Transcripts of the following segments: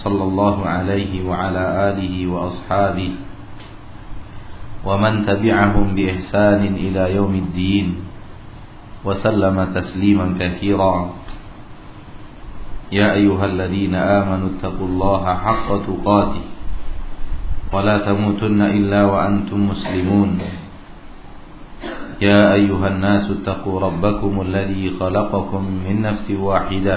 صلى الله عليه وعلى آله وأصحابه ومن تبعهم بإحسان إلى يوم الدين وسلم تسليما كثيرا. يا أيها الذين آمنوا اتقوا الله حق تقاته ولا تموتن إلا وأنتم مسلمون. يا أيها الناس اتقوا ربكم الذي خلقكم من نفس واحدة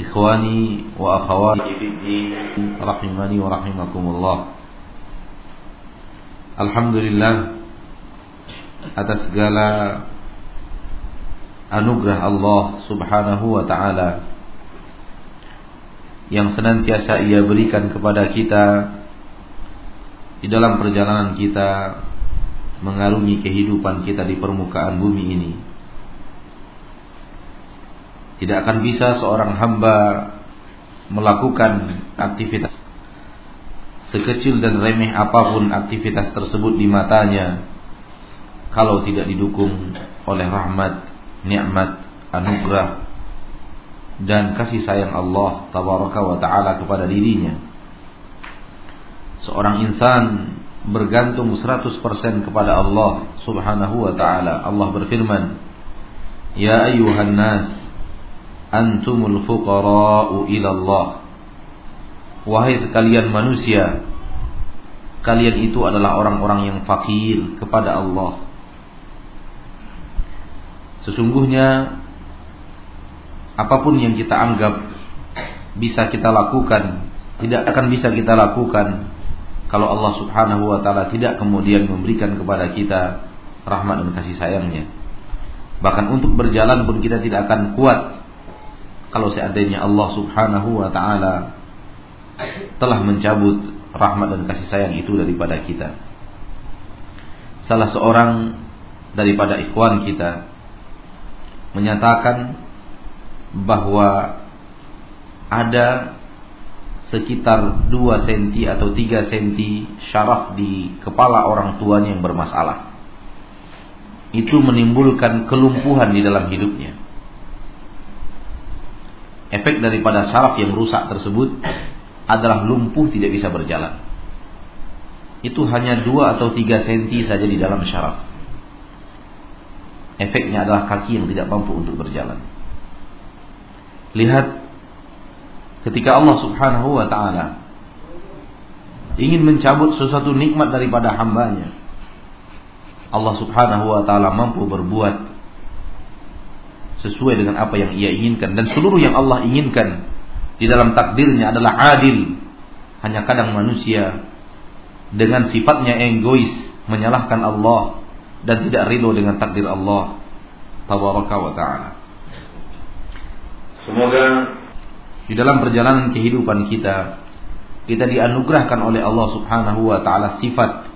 إخواني وأخواتي في الدين رحمني ورحمكم الله Alhamdulillah atas segala anugerah Allah Subhanahu wa taala yang senantiasa Ia berikan kepada kita di dalam perjalanan kita mengarungi kehidupan kita di permukaan bumi ini. Tidak akan bisa seorang hamba melakukan aktivitas sekecil dan remeh apa pun aktivitas tersebut di matanya kalau tidak didukung oleh rahmat, nikmat, anugerah dan kasih sayang Allah tabaraka wa taala kepada dirinya. Seorang insan bergantung 100% kepada Allah Subhanahu wa taala. Allah berfirman, "Ya ayyuhan nas, antumul fuqara'u ila Allah." Wahai sekalian manusia, kalian itu adalah orang-orang yang fakir kepada Allah. Sesungguhnya apa pun yang kita anggap bisa kita lakukan, tidak akan bisa kita lakukan kalau Allah Subhanahu wa taala tidak kemudian memberikan kepada kita rahmat dan kasih sayangnya. Bahkan untuk berjalan pun kita tidak akan kuat kalau seandainya Allah Subhanahu wa taala telah mencabut rahmat dan kasih sayang itu daripada kita. Salah seorang daripada ikhwan kita menyatakan bahwa ada sekitar 2 cm atau 3 cm syaraf di kepala orang tuanya yang bermasalah. Itu menimbulkan kelumpuhan di dalam hidupnya. Efek daripada syaraf yang rusak tersebut adalah lumpuh tidak bisa berjalan. Itu hanya dua atau tiga senti saja di dalam syaraf. Efeknya adalah kaki yang tidak mampu untuk berjalan. Lihat ketika Allah Subhanahu wa taala ingin mencabut sesuatu nikmat daripada hambanya. Allah Subhanahu wa taala mampu berbuat sesuai dengan apa yang ia inginkan dan seluruh yang Allah inginkan di dalam takdirnya adalah adil. Hanya kadang manusia dengan sifatnya egois menyalahkan Allah dan tidak ridho dengan takdir Allah tabaraka wa taala. Semoga di dalam perjalanan kehidupan kita kita dianugerahkan oleh Allah Subhanahu wa taala sifat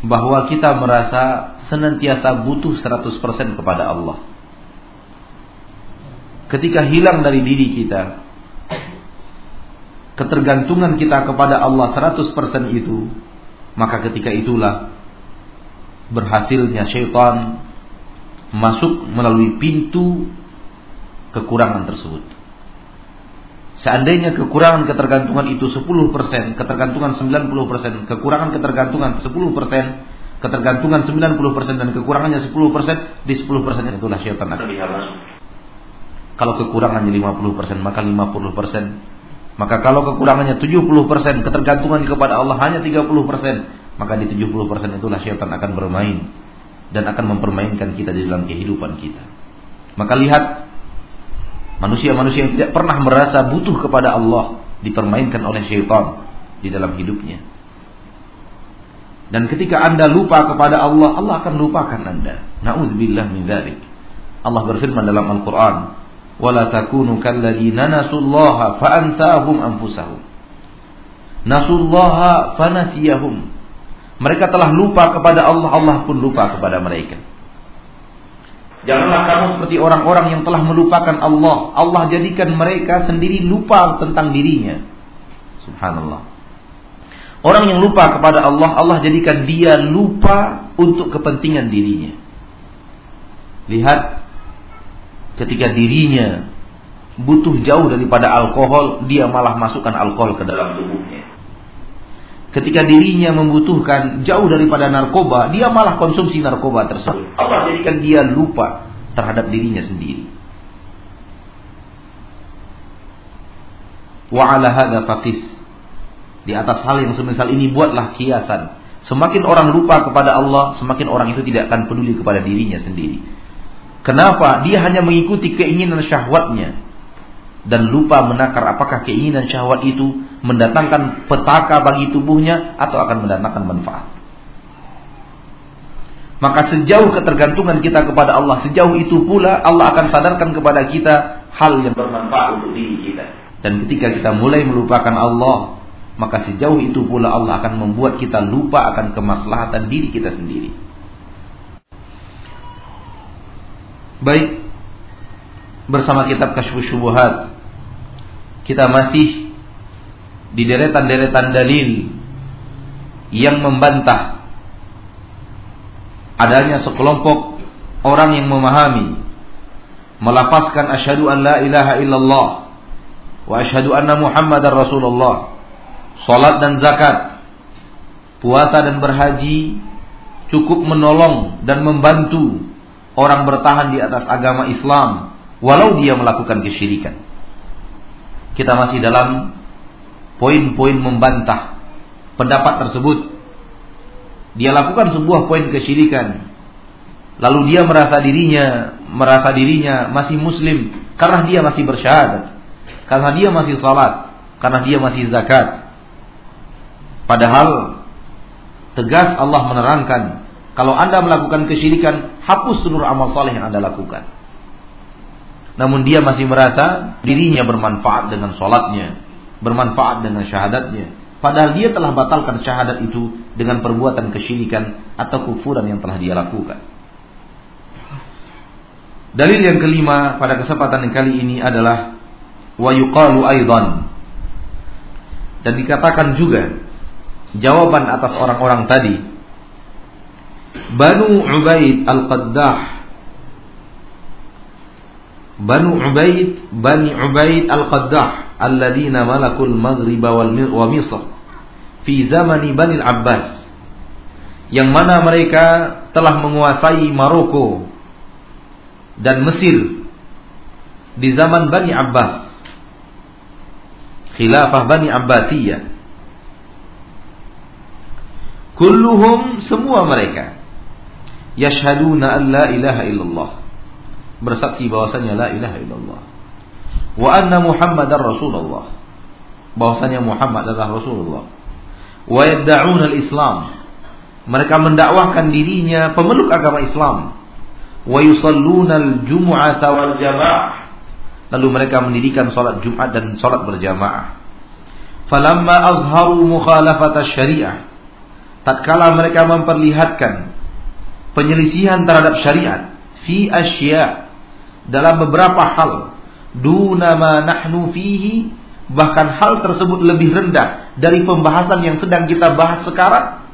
bahwa kita merasa senantiasa butuh 100% kepada Allah. Ketika hilang dari diri kita ketergantungan kita kepada Allah 100% itu maka ketika itulah berhasilnya syaitan masuk melalui pintu kekurangan tersebut seandainya kekurangan ketergantungan itu 10% ketergantungan 90% kekurangan ketergantungan 10% ketergantungan 90% dan kekurangannya 10% di 10% itulah syaitan akan Kalau kekurangannya 50%, maka 50%. Maka kalau kekurangannya 70%, ketergantungan kepada Allah hanya 30%, maka di 70% itulah syaitan akan bermain dan akan mempermainkan kita di dalam kehidupan kita. Maka lihat manusia-manusia yang tidak pernah merasa butuh kepada Allah dipermainkan oleh syaitan di dalam hidupnya. Dan ketika Anda lupa kepada Allah, Allah akan lupakan Anda. Nauzubillah min dzalik. Allah berfirman dalam Al-Qur'an, wala takunu kalladzina nasullaha fa'ansahum anfusahum nasullaha mereka telah lupa kepada Allah Allah pun lupa kepada mereka Janganlah kamu seperti orang-orang yang telah melupakan Allah. Allah jadikan mereka sendiri lupa tentang dirinya. Subhanallah. Orang yang lupa kepada Allah, Allah jadikan dia lupa untuk kepentingan dirinya. Lihat ketika dirinya butuh jauh daripada alkohol, dia malah masukkan alkohol ke dalam tubuhnya. Ketika dirinya membutuhkan jauh daripada narkoba, dia malah konsumsi narkoba tersebut. Allah jadikan dia lupa terhadap dirinya sendiri. Wa ala hadha faqis. Di atas hal yang semisal ini buatlah kiasan. Semakin orang lupa kepada Allah, semakin orang itu tidak akan peduli kepada dirinya sendiri. Kenapa? Dia hanya mengikuti keinginan syahwatnya dan lupa menakar apakah keinginan syahwat itu mendatangkan petaka bagi tubuhnya atau akan mendatangkan manfaat. Maka sejauh ketergantungan kita kepada Allah, sejauh itu pula Allah akan sadarkan kepada kita hal yang bermanfaat untuk diri kita. Dan ketika kita mulai melupakan Allah, maka sejauh itu pula Allah akan membuat kita lupa akan kemaslahatan diri kita sendiri. Baik Bersama kitab Kasyfus Syubuhat Kita masih Di deretan-deretan dalil Yang membantah Adanya sekelompok Orang yang memahami Melafazkan asyhadu an la ilaha illallah Wa asyhadu anna muhammadar rasulullah Salat dan zakat Puasa dan berhaji Cukup menolong dan membantu orang bertahan di atas agama Islam walau dia melakukan kesyirikan. Kita masih dalam poin-poin membantah pendapat tersebut. Dia lakukan sebuah poin kesyirikan. Lalu dia merasa dirinya merasa dirinya masih muslim karena dia masih bersyahadat, karena dia masih salat, karena dia masih zakat. Padahal tegas Allah menerangkan kalau Anda melakukan kesyirikan, hapus seluruh amal soleh yang Anda lakukan. Namun dia masih merasa dirinya bermanfaat dengan sholatnya, bermanfaat dengan syahadatnya. Padahal dia telah batalkan syahadat itu dengan perbuatan kesyirikan atau kufuran yang telah dia lakukan. Dalil yang kelima pada kesempatan yang kali ini adalah wa yuqalu. Dan dikatakan juga jawaban atas orang-orang tadi Banu Ubaid Al-Qaddah Banu Ubaid Bani Ubaid Al-Qaddah Alladina malakul Maghrib wa Misr Fi zamani Bani Al-Abbas Yang mana mereka telah menguasai Maroko Dan Mesir Di zaman Bani Abbas Khilafah Bani Abbasiyah. Kulluhum semua mereka yashhaduna an la ilaha illallah bersaksi bahwasanya la ilaha illallah. Wa anna muhammadar rasulullah. Bahwasanya Muhammad adalah Rasulullah. Wa yad'un al-islam. Mereka mendakwahkan dirinya pemeluk agama Islam. Wa yusalluna al-jum'ata wal jamaah. Lalu mereka mendirikan salat Jumat dan salat berjamaah. Falamma azharu mukhalafata syariah. Tatkala mereka memperlihatkan penyelisihan terhadap syariat fi asya dalam beberapa hal. Duna ma nahnu fihi bahkan hal tersebut lebih rendah dari pembahasan yang sedang kita bahas sekarang.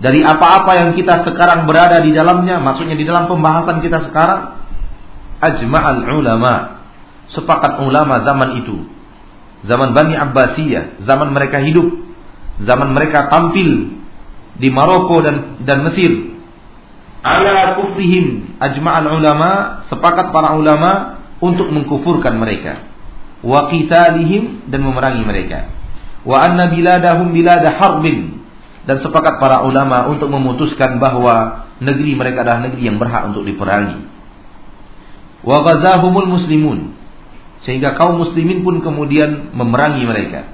Dari apa-apa yang kita sekarang berada di dalamnya maksudnya di dalam pembahasan kita sekarang ajma'al ulama sepakat ulama zaman itu. Zaman Bani Abbasiyah zaman mereka hidup zaman mereka tampil di Maroko dan dan Mesir ala kufrihim ajma'al ulama sepakat para ulama untuk mengkufurkan mereka. Wa qitalihim dan memerangi mereka. Wa anna biladahum bilada harbin dan sepakat para ulama untuk memutuskan bahwa negeri mereka adalah negeri yang berhak untuk diperangi. Wa ghazahumul muslimun sehingga kaum muslimin pun kemudian memerangi mereka.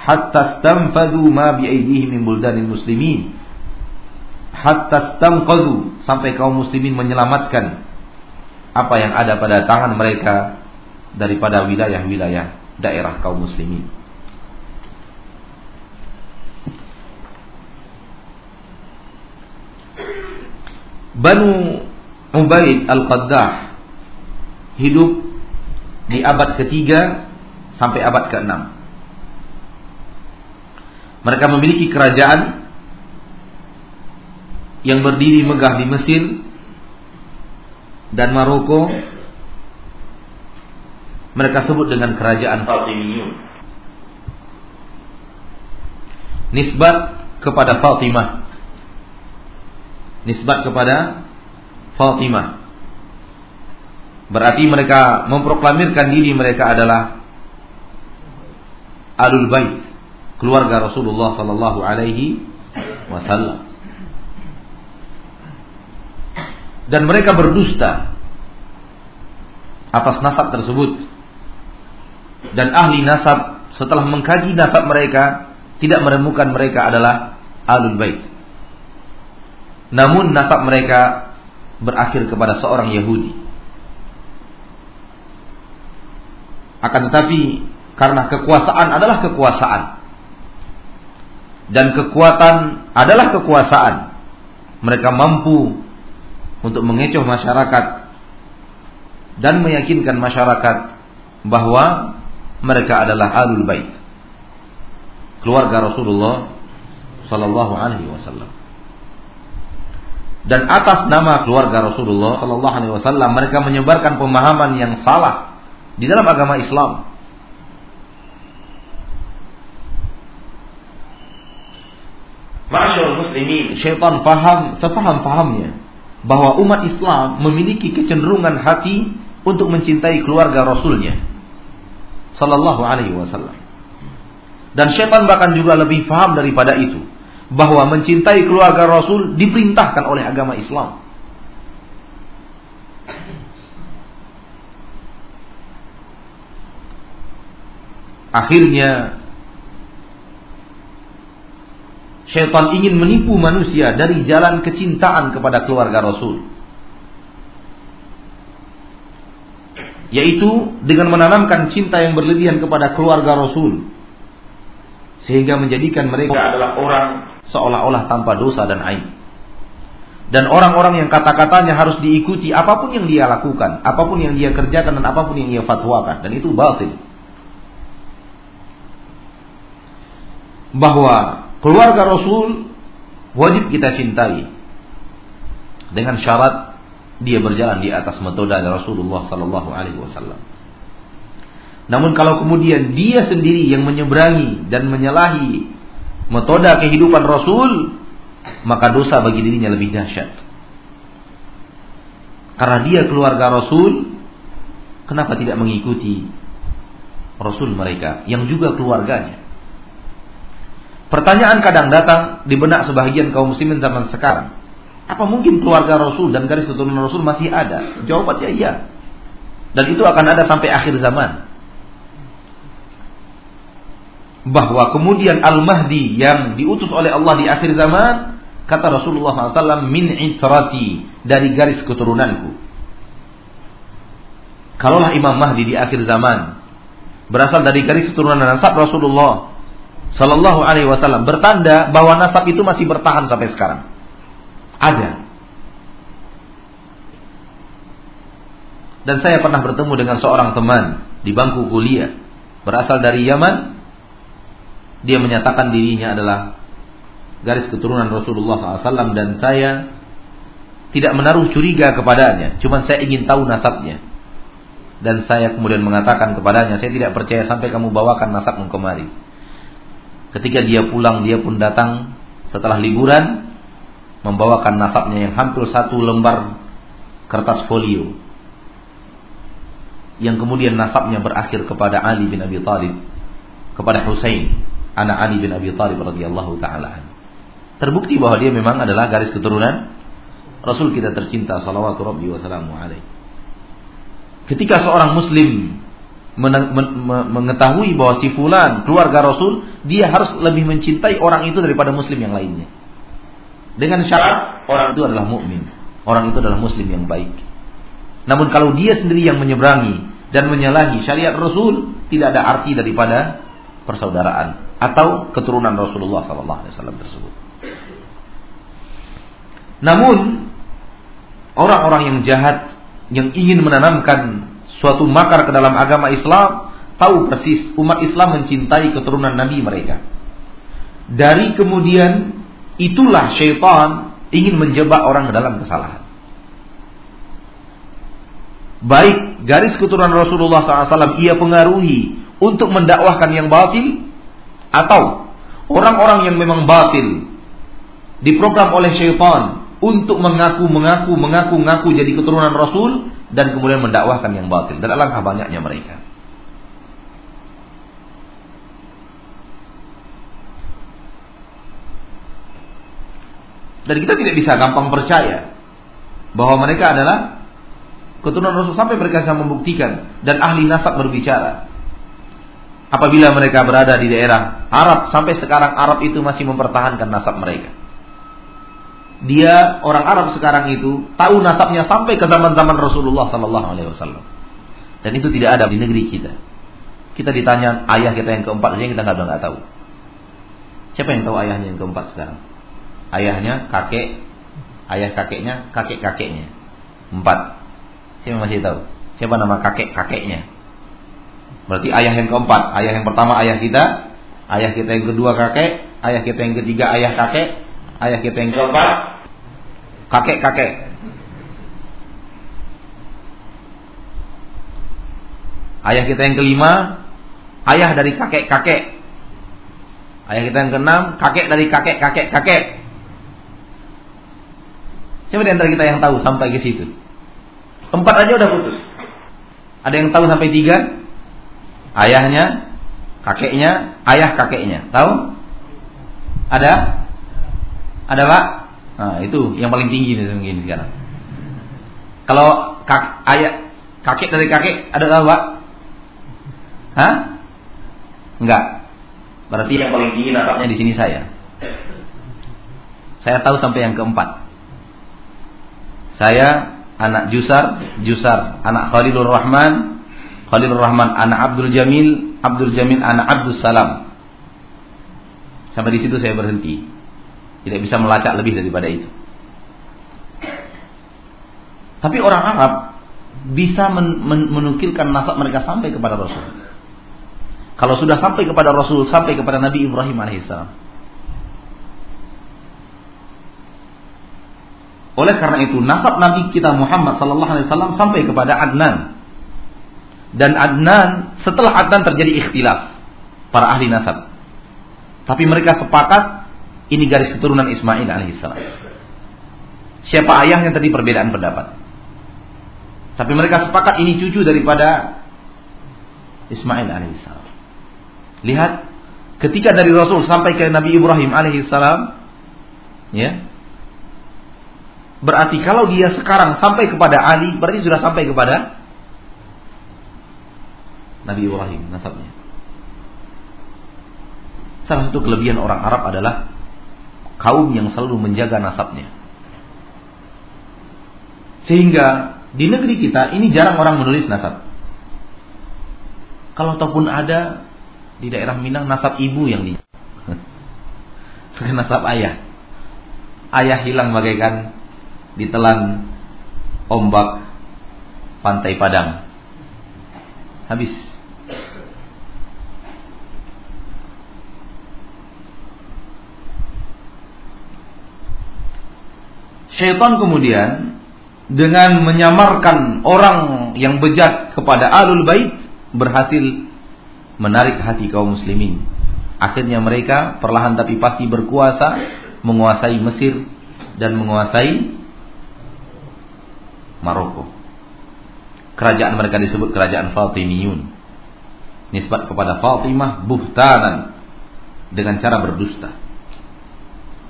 Hatta stamfadu ma bi aydihim min buldanil muslimin hatta stamqadu sampai kaum muslimin menyelamatkan apa yang ada pada tangan mereka daripada wilayah-wilayah daerah kaum muslimin. Banu Ubaid Al-Qaddah hidup di abad ketiga sampai abad keenam. Mereka memiliki kerajaan yang berdiri megah di Mesir dan Maroko mereka sebut dengan kerajaan Fatimiyun. Nisbat kepada Fatimah. Nisbat kepada Fatimah. Berarti mereka memproklamirkan diri mereka adalah Alul Bait, keluarga Rasulullah sallallahu alaihi wasallam. Dan mereka berdusta atas nasab tersebut. Dan ahli nasab setelah mengkaji nasab mereka tidak menemukan mereka adalah alul bait. Namun nasab mereka berakhir kepada seorang Yahudi. Akan tetapi karena kekuasaan adalah kekuasaan dan kekuatan adalah kekuasaan, mereka mampu untuk mengecoh masyarakat dan meyakinkan masyarakat bahwa mereka adalah alul bait keluarga Rasulullah sallallahu alaihi wasallam. Dan atas nama keluarga Rasulullah sallallahu alaihi wasallam mereka menyebarkan pemahaman yang salah di dalam agama Islam. Masyarakat muslimin, syaitan faham, sefaham-fahamnya bahwa umat Islam memiliki kecenderungan hati untuk mencintai keluarga Rasulnya. Sallallahu alaihi wasallam. Dan syaitan bahkan juga lebih paham daripada itu. Bahwa mencintai keluarga Rasul diperintahkan oleh agama Islam. Akhirnya Syaitan ingin menipu manusia dari jalan kecintaan kepada keluarga Rasul. Yaitu dengan menanamkan cinta yang berlebihan kepada keluarga Rasul. Sehingga menjadikan mereka adalah orang seolah-olah tanpa dosa dan aib. Dan orang-orang yang kata-katanya harus diikuti apa pun yang dia lakukan, apa pun yang dia kerjakan dan apa pun yang dia fatwakan. Dan itu batil. Bahwa keluarga Rasul wajib kita cintai dengan syarat dia berjalan di atas metode Rasulullah Sallallahu Alaihi Wasallam. Namun kalau kemudian dia sendiri yang menyeberangi dan menyalahi metode kehidupan Rasul, maka dosa bagi dirinya lebih dahsyat. Karena dia keluarga Rasul, kenapa tidak mengikuti Rasul mereka yang juga keluarganya? Pertanyaan kadang datang di benak sebagian kaum muslimin zaman sekarang. Apa mungkin keluarga Rasul dan garis keturunan Rasul masih ada? Jawabannya iya. Dan itu akan ada sampai akhir zaman. Bahwa kemudian Al-Mahdi yang diutus oleh Allah di akhir zaman, kata Rasulullah SAW, min itrati, dari garis keturunanku. Kalaulah Imam Mahdi di akhir zaman, berasal dari garis keturunan nasab Rasulullah Sallallahu Alaihi Wasallam bertanda bahwa nasab itu masih bertahan sampai sekarang. Ada. Dan saya pernah bertemu dengan seorang teman di bangku kuliah berasal dari Yaman. Dia menyatakan dirinya adalah garis keturunan Rasulullah SAW dan saya tidak menaruh curiga kepadanya. Cuma saya ingin tahu nasabnya. Dan saya kemudian mengatakan kepadanya, saya tidak percaya sampai kamu bawakan nasabmu kemari. Ketika dia pulang dia pun datang. Setelah liburan membawakan nasabnya yang hampir satu lembar kertas folio. Yang kemudian nasabnya berakhir kepada Ali bin Abi Thalib kepada Husain anak Ali bin Abi Thalib radhiyallahu taala terbukti bahwa dia memang adalah garis keturunan Rasul kita tercinta salawatu rabbi wa ketika seorang muslim mengetahui bahwa si fulan keluarga Rasul dia harus lebih mencintai orang itu daripada muslim yang lainnya dengan syarat orang itu adalah mukmin, orang itu adalah muslim yang baik. Namun kalau dia sendiri yang menyeberangi dan menyalahi syariat Rasul, tidak ada arti daripada persaudaraan atau keturunan Rasulullah SAW tersebut. Namun orang-orang yang jahat yang ingin menanamkan suatu makar ke dalam agama Islam tahu persis umat Islam mencintai keturunan Nabi mereka. Dari kemudian Itulah syaitan ingin menjebak orang ke dalam kesalahan. Baik garis keturunan Rasulullah SAW ia pengaruhi untuk mendakwahkan yang batil atau orang-orang yang memang batil diprogram oleh syaitan untuk mengaku mengaku mengaku mengaku jadi keturunan Rasul dan kemudian mendakwahkan yang batil dan alangkah banyaknya mereka. Dan kita tidak bisa gampang percaya bahwa mereka adalah keturunan Rasul sampai mereka bisa membuktikan dan ahli nasab berbicara. Apabila mereka berada di daerah Arab sampai sekarang Arab itu masih mempertahankan nasab mereka. Dia orang Arab sekarang itu tahu nasabnya sampai ke zaman-zaman Rasulullah Sallallahu Alaihi Wasallam. Dan itu tidak ada di negeri kita. Kita ditanya ayah kita yang keempat saja kita nggak tahu. Siapa yang tahu ayahnya yang keempat sekarang? ayahnya, kakek, ayah kakeknya, kakek kakeknya. Empat. Siapa masih tahu? Siapa nama kakek kakeknya? Berarti ayah yang keempat. Ayah yang pertama ayah kita, ayah kita yang kedua kakek, ayah kita yang ketiga ayah kakek, ayah kita yang keempat kakek kakek. Ayah kita yang kelima, ayah dari kakek kakek. Ayah kita yang keenam, kakek dari kakek kakek kakek. Siapa di antara kita yang tahu sampai ke situ? Empat aja udah putus. Ada yang tahu sampai tiga? Ayahnya, kakeknya, ayah kakeknya. Tahu? Ada? Ada pak? Nah, itu yang paling tinggi nih mungkin sekarang. Kalau kak, ayah, kakek dari kakek ada tahu pak? Hah? Enggak. Berarti yang paling tinggi nasabnya di sini saya. Saya tahu sampai yang keempat. Saya anak Jusar, Jusar anak Khalilur Rahman, Khalilur Rahman anak Abdul Jamil, Abdul Jamil anak Abdul Salam. Sampai di situ saya berhenti. Tidak bisa melacak lebih daripada itu. Tapi orang Arab bisa men men menukilkan nasab mereka sampai kepada Rasul. Kalau sudah sampai kepada Rasul, sampai kepada Nabi Ibrahim alaihissalam. Oleh karena itu nasab Nabi kita Muhammad sallallahu alaihi wasallam sampai kepada Adnan. Dan Adnan setelah Adnan terjadi ikhtilaf para ahli nasab. Tapi mereka sepakat ini garis keturunan Ismail alaihissalam. Siapa ayahnya tadi perbedaan pendapat. Tapi mereka sepakat ini cucu daripada Ismail alaihissalam. Lihat ketika dari Rasul sampai ke Nabi Ibrahim alaihissalam ya Berarti kalau dia sekarang sampai kepada Ali, berarti sudah sampai kepada Nabi Ibrahim nasabnya. Salah satu kelebihan orang Arab adalah kaum yang selalu menjaga nasabnya. Sehingga di negeri kita ini jarang orang menulis nasab. Kalau ataupun ada di daerah Minang nasab ibu yang di bukan nasab ayah. Ayah hilang bagaikan ditelan ombak pantai Padang. Habis. Syaitan kemudian dengan menyamarkan orang yang bejat kepada alul bait berhasil menarik hati kaum muslimin. Akhirnya mereka perlahan tapi pasti berkuasa menguasai Mesir, dan menguasai Maroko. Kerajaan mereka disebut kerajaan Fatimiyun. Nisbat kepada Fatimah buhtanan dengan cara berdusta.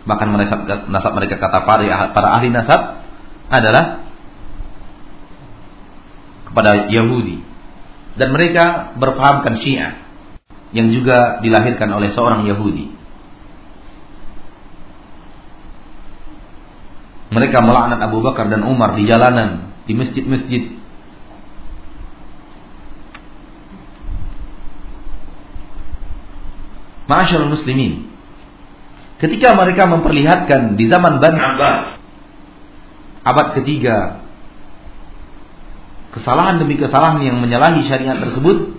Bahkan mereka, nasab mereka kata para, para ahli nasab adalah kepada Yahudi. Dan mereka berpahamkan Syiah yang juga dilahirkan oleh seorang Yahudi. Mereka melaknat Abu Bakar dan Umar di jalanan, di masjid-masjid. Ma'asyarul muslimin. Ketika mereka memperlihatkan di zaman Bani Abbas abad ketiga kesalahan demi kesalahan yang menyalahi syariat tersebut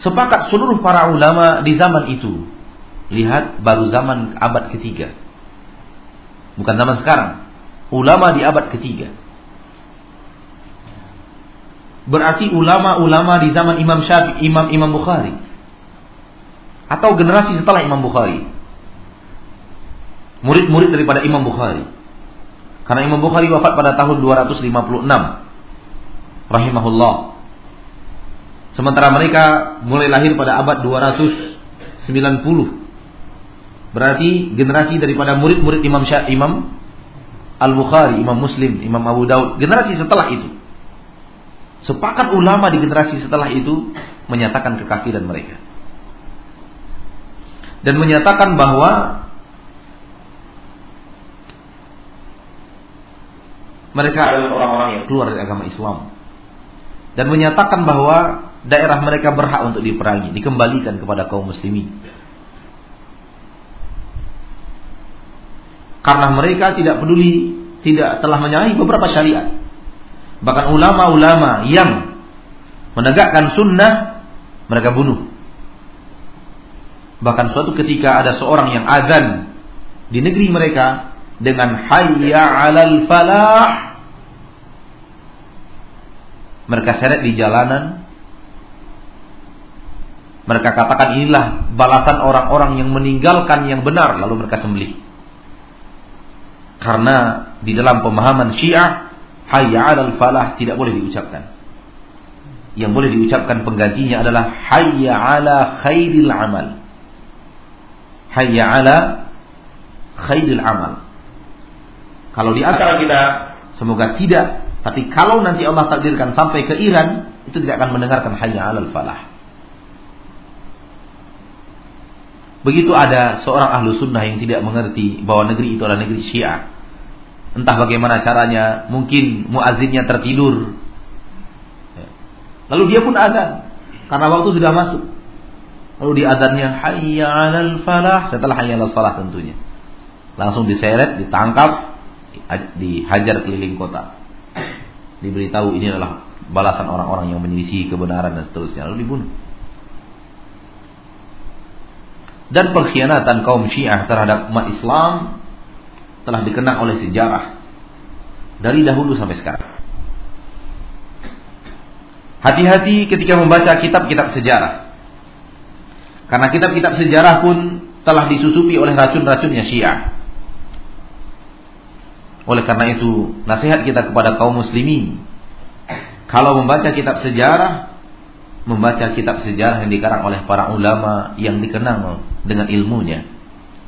sepakat seluruh para ulama di zaman itu Lihat baru zaman abad ketiga. Bukan zaman sekarang. Ulama di abad ketiga. Berarti ulama-ulama di zaman Imam Syafi'i, Imam Imam Bukhari. Atau generasi setelah Imam Bukhari. Murid-murid daripada Imam Bukhari. Karena Imam Bukhari wafat pada tahun 256. Rahimahullah. Sementara mereka mulai lahir pada abad 290 Berarti generasi daripada murid-murid Imam Syah, Imam Al-Bukhari, Imam Muslim, Imam Abu Daud, generasi setelah itu. Sepakat ulama di generasi setelah itu menyatakan kekafiran mereka. Dan menyatakan bahwa mereka adalah orang-orang yang keluar dari agama Islam. Dan menyatakan bahwa daerah mereka berhak untuk diperangi, dikembalikan kepada kaum muslimin. Karena mereka tidak peduli, tidak telah menyalahi beberapa syariat. Bahkan ulama-ulama yang menegakkan sunnah, mereka bunuh. Bahkan suatu ketika ada seorang yang azan di negeri mereka dengan hayya 'alal falah. Mereka seret di jalanan. Mereka katakan inilah balasan orang-orang yang meninggalkan yang benar lalu mereka sembelih. Karena di dalam pemahaman Syiah hayya 'alal falah tidak boleh diucapkan. Yang boleh diucapkan penggantinya adalah hayya 'ala khairil amal. Hayya 'ala khairil amal. Kalau di antara kita semoga tidak, tapi kalau nanti Allah takdirkan sampai ke Iran, itu tidak akan mendengarkan hayya 'alal falah. Begitu ada seorang ahlu sunnah yang tidak mengerti bahwa negeri itu adalah negeri syiah. Entah bagaimana caranya, mungkin muazinnya tertidur. Ya. Lalu dia pun azan. Karena waktu sudah masuk. Lalu di azannya hayya 'alal falah setelah hayya 'alal falah tentunya. Langsung diseret, ditangkap, dihajar keliling kota. Diberitahu ini adalah balasan orang-orang yang menyelisih kebenaran dan seterusnya lalu dibunuh dan pengkhianatan kaum Syiah terhadap umat Islam telah dikenang oleh sejarah dari dahulu sampai sekarang. Hati-hati ketika membaca kitab-kitab sejarah. Karena kitab-kitab sejarah pun telah disusupi oleh racun-racunnya Syiah. Oleh karena itu, nasihat kita kepada kaum muslimin, kalau membaca kitab sejarah, membaca kitab sejarah yang dikarang oleh para ulama yang dikenal dengan ilmunya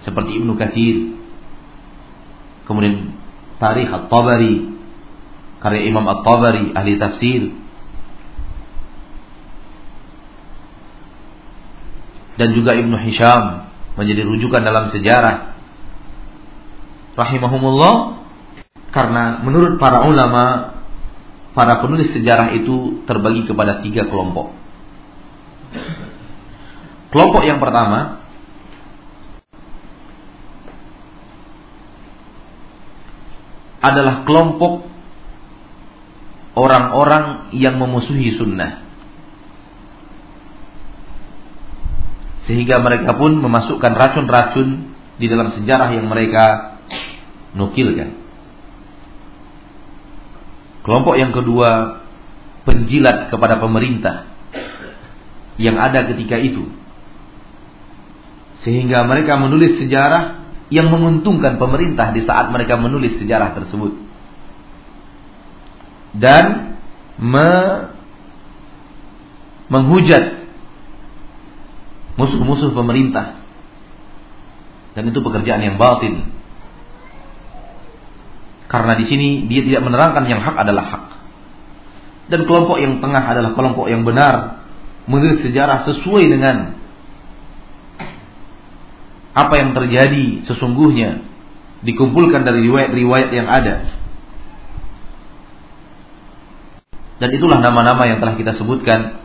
seperti Ibnu Katsir kemudian Tarikh At-Tabari karya Imam At-Tabari ahli tafsir dan juga Ibnu Hisham menjadi rujukan dalam sejarah rahimahumullah karena menurut para ulama para penulis sejarah itu terbagi kepada tiga kelompok Kelompok yang pertama adalah kelompok orang-orang yang memusuhi sunnah. Sehingga mereka pun memasukkan racun-racun di dalam sejarah yang mereka nukilkan. Kelompok yang kedua penjilat kepada pemerintah yang ada ketika itu Sehingga mereka menulis sejarah yang menguntungkan pemerintah di saat mereka menulis sejarah tersebut. Dan me menghujat musuh-musuh pemerintah. Dan itu pekerjaan yang batin. Karena di sini dia tidak menerangkan yang hak adalah hak. Dan kelompok yang tengah adalah kelompok yang benar. Menulis sejarah sesuai dengan apa yang terjadi sesungguhnya. Dikumpulkan dari riwayat-riwayat yang ada. Dan itulah nama-nama yang telah kita sebutkan.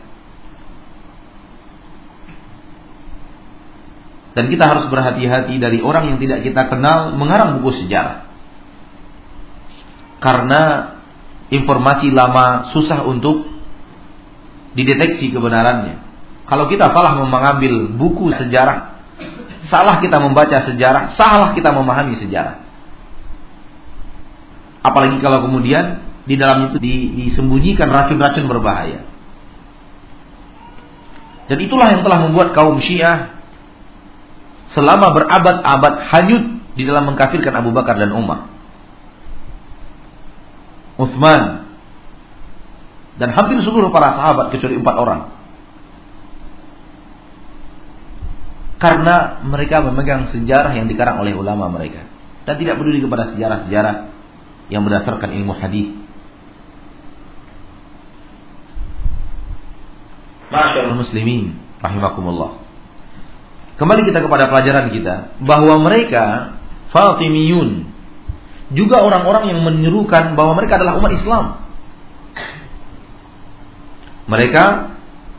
Dan kita harus berhati-hati dari orang yang tidak kita kenal mengarang buku sejarah. Karena informasi lama susah untuk dideteksi kebenarannya. Kalau kita salah mengambil buku sejarah, salah kita membaca sejarah, salah kita memahami sejarah. Apalagi kalau kemudian di dalam itu disembunyikan racun-racun berbahaya. Dan itulah yang telah membuat kaum Syiah selama berabad-abad hanyut di dalam mengkafirkan Abu Bakar dan Umar. Uthman dan hampir seluruh para sahabat kecuali empat orang. Karena mereka memegang sejarah yang dikarang oleh ulama mereka dan tidak peduli kepada sejarah-sejarah yang berdasarkan ilmu hadis. Masyaallah muslimin rahimakumullah. Kembali kita kepada pelajaran kita bahwa mereka Fatimiyun juga orang-orang yang menyerukan bahwa mereka adalah umat Islam. Mereka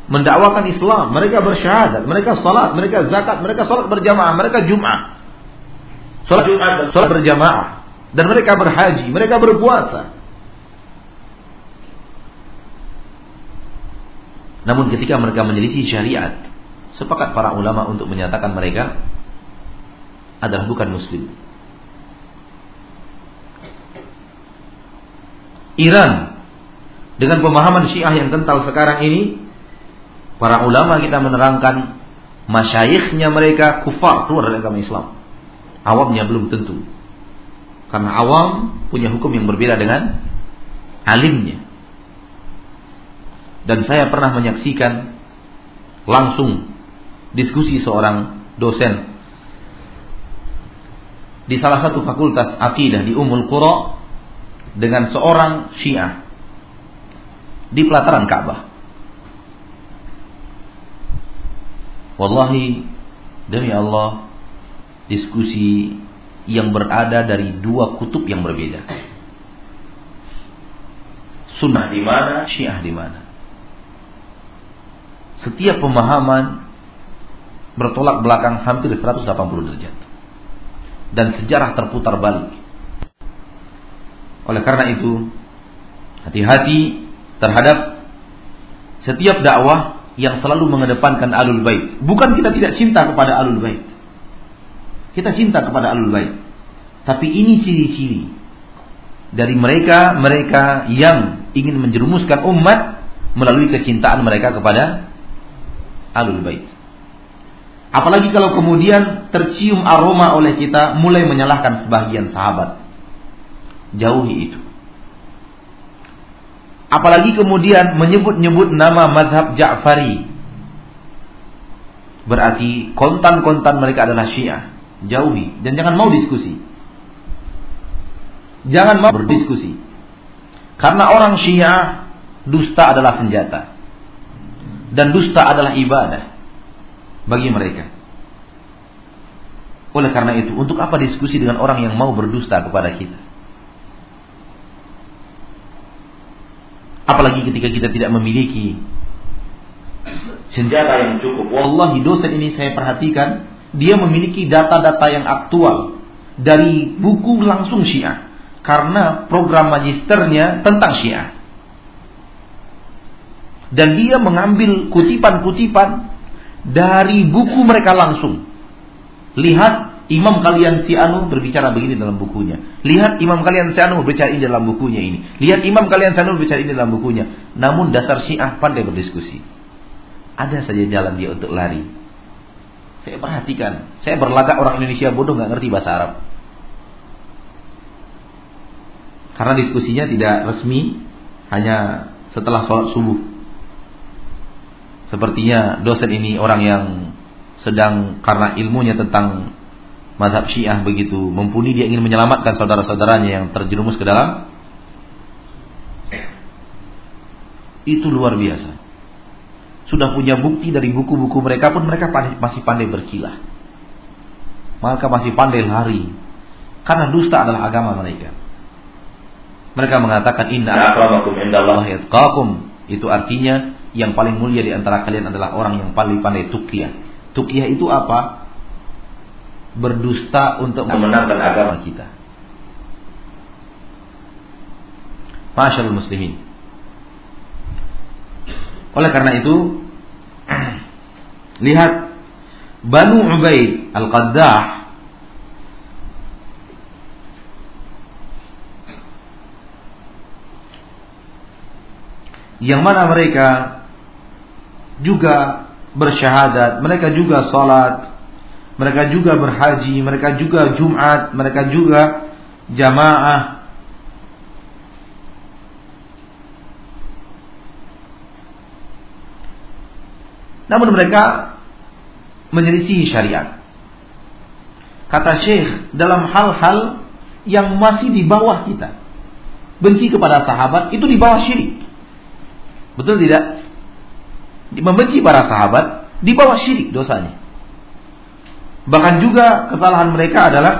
mendakwakan Islam, mereka bersyahadat, mereka salat, mereka zakat, mereka salat berjamaah, mereka Jumat. Salat Jumat dan salat berjamaah dan mereka berhaji, mereka berpuasa. Namun ketika mereka menyelisih syariat, sepakat para ulama untuk menyatakan mereka adalah bukan muslim. Iran dengan pemahaman Syiah yang kental sekarang ini para ulama kita menerangkan masyayikhnya mereka kufar keluar dari agama Islam. Awamnya belum tentu. Karena awam punya hukum yang berbeda dengan alimnya. Dan saya pernah menyaksikan langsung diskusi seorang dosen di salah satu fakultas akidah di Umul Qura dengan seorang Syiah di pelataran Ka'bah. Wallahi demi Allah diskusi yang berada dari dua kutub yang berbeda. Sunnah di mana, Syiah di mana. Setiap pemahaman bertolak belakang hampir 180 derajat. Dan sejarah terputar balik. Oleh karena itu, hati-hati terhadap setiap dakwah yang selalu mengedepankan alul bait. Bukan kita tidak cinta kepada alul bait. Kita cinta kepada alul bait. Tapi ini ciri-ciri dari mereka-mereka yang ingin menjerumuskan umat melalui kecintaan mereka kepada alul bait. Apalagi kalau kemudian tercium aroma oleh kita mulai menyalahkan sebagian sahabat. Jauhi itu. Apalagi kemudian menyebut-nyebut nama mazhab Ja'fari. Berarti kontan-kontan mereka adalah Syiah. Jauhi dan jangan mau diskusi. Jangan mau berdiskusi. Karena orang Syiah dusta adalah senjata. Dan dusta adalah ibadah bagi mereka. Oleh karena itu, untuk apa diskusi dengan orang yang mau berdusta kepada kita? Apalagi ketika kita tidak memiliki senjata yang cukup. Wallahi dosen ini saya perhatikan, dia memiliki data-data yang aktual dari buku langsung Syiah. Karena program magisternya tentang Syiah. Dan dia mengambil kutipan-kutipan dari buku mereka langsung. Lihat Imam kalian si Anu berbicara begini dalam bukunya. Lihat imam kalian si Anu berbicara ini dalam bukunya ini. Lihat imam kalian si Anu berbicara ini dalam bukunya. Namun dasar Syiah pandai berdiskusi. Ada saja jalan dia untuk lari. Saya perhatikan. Saya berlagak orang Indonesia bodoh nggak ngerti bahasa Arab. Karena diskusinya tidak resmi, hanya setelah sholat subuh. Sepertinya dosen ini orang yang sedang karena ilmunya tentang mazhab Syiah begitu mumpuni dia ingin menyelamatkan saudara-saudaranya yang terjerumus ke dalam itu luar biasa sudah punya bukti dari buku-buku mereka pun mereka masih pandai berkilah. Maka masih pandai lari. Karena dusta adalah agama mereka. Mereka mengatakan inna akramakum indallahi. Itu artinya yang paling mulia di antara kalian adalah orang yang paling pandai tuqiyah. Tuqiyah itu apa? Berdusta untuk memenangkan agama kita. Masyaallah muslimin. Oleh karena itu, lihat Banu Ubaid Al-Qaddah yang mana mereka juga bersyahadat, mereka juga salat, mereka juga berhaji, mereka juga Jumat, mereka juga jamaah, Namun mereka menyelisihi syariat. Kata Syekh, dalam hal-hal yang masih di bawah kita. Benci kepada sahabat itu di bawah syirik. Betul tidak? Membenci para sahabat di bawah syirik dosanya. Bahkan juga kesalahan mereka adalah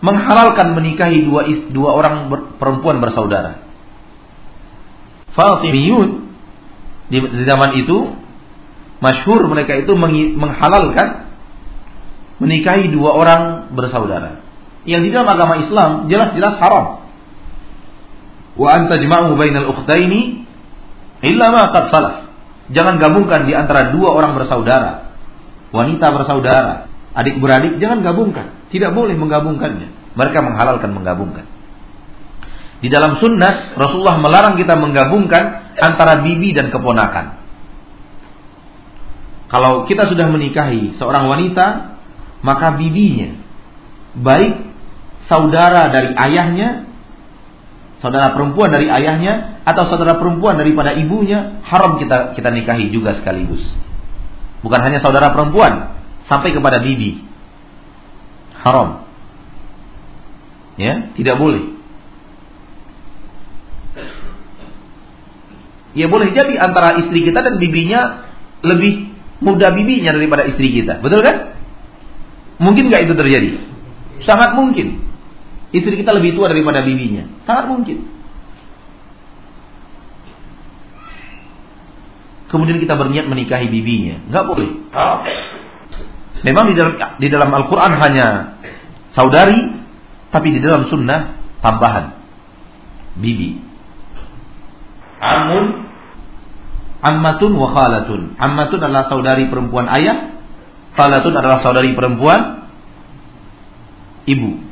menghalalkan menikahi dua dua orang ber, perempuan bersaudara. Fatimiyun di, zaman itu masyhur mereka itu menghalalkan menikahi dua orang bersaudara. Yang di dalam agama Islam jelas-jelas haram. Wa anta jma'u bainal ukhtaini illa salaf. Jangan gabungkan di antara dua orang bersaudara. Wanita bersaudara, adik beradik jangan gabungkan. Tidak boleh menggabungkannya. Mereka menghalalkan menggabungkan. Di dalam sunnah Rasulullah melarang kita menggabungkan antara bibi dan keponakan. Kalau kita sudah menikahi seorang wanita, maka bibinya baik saudara dari ayahnya, saudara perempuan dari ayahnya atau saudara perempuan daripada ibunya haram kita kita nikahi juga sekaligus. Bukan hanya saudara perempuan, sampai kepada bibi. Haram. Ya, tidak boleh. Ya boleh jadi antara istri kita dan bibinya lebih muda bibinya daripada istri kita. Betul kan? Mungkin nggak itu terjadi? Sangat mungkin. Istri kita lebih tua daripada bibinya. Sangat mungkin. Kemudian kita berniat menikahi bibinya. Nggak boleh. Memang di dalam di dalam Al-Quran hanya saudari, tapi di dalam sunnah tambahan. Bibi. Amun ammatun wa khalatun. Ammatun adalah saudari perempuan ayah, khalatun adalah saudari perempuan ibu.